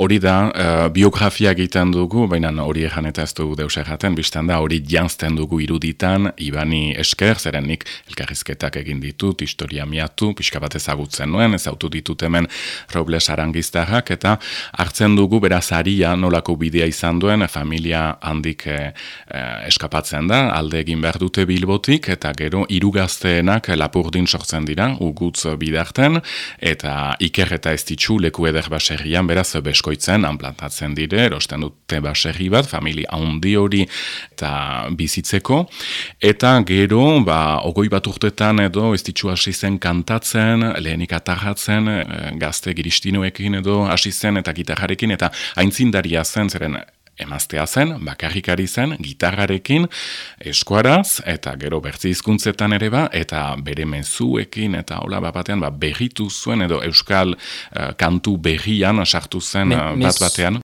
hori da, uh, biografia egiten dugu, baina hori ejan eta ez dugu deus erraten, biztan da, hori jantzten dugu iruditan, ibani esker, zeren nik elkarrizketak egin ditut, historia miatu, pixka bat ezagutzen nuen, ezautu ditut hemen Robles arangiztarrak, eta hartzen dugu beraz aria nolako bidea izan duen, familia handik eh, eskapatzen da, alde egin behar dute bilbotik, eta gero irugazteenak lapurdin sortzen dira, ugutz bidarten, eta iker eta ez ditxu leku eder baserrian, beraz beskoitzen, anplantatzen dire, erosten dute baserri bat, familia handi hori eta bizitzeko, eta gero, ba, ogoi bat urtetan edo ez ditxu hasi zen kantatzen, lehenik atarratzen, eh, gazte giristinoekin edo hasi zen eta gitarrarekin, eta haintzindaria zen, zeren emaztea zen, bakarrikari zen, gitarrarekin, eskuaraz, eta gero bertzi hizkuntzetan ere ba, eta bere mezuekin, eta hola batean, ba, berritu zuen, edo euskal uh, kantu berrian sartu zen Me, uh, bat batean.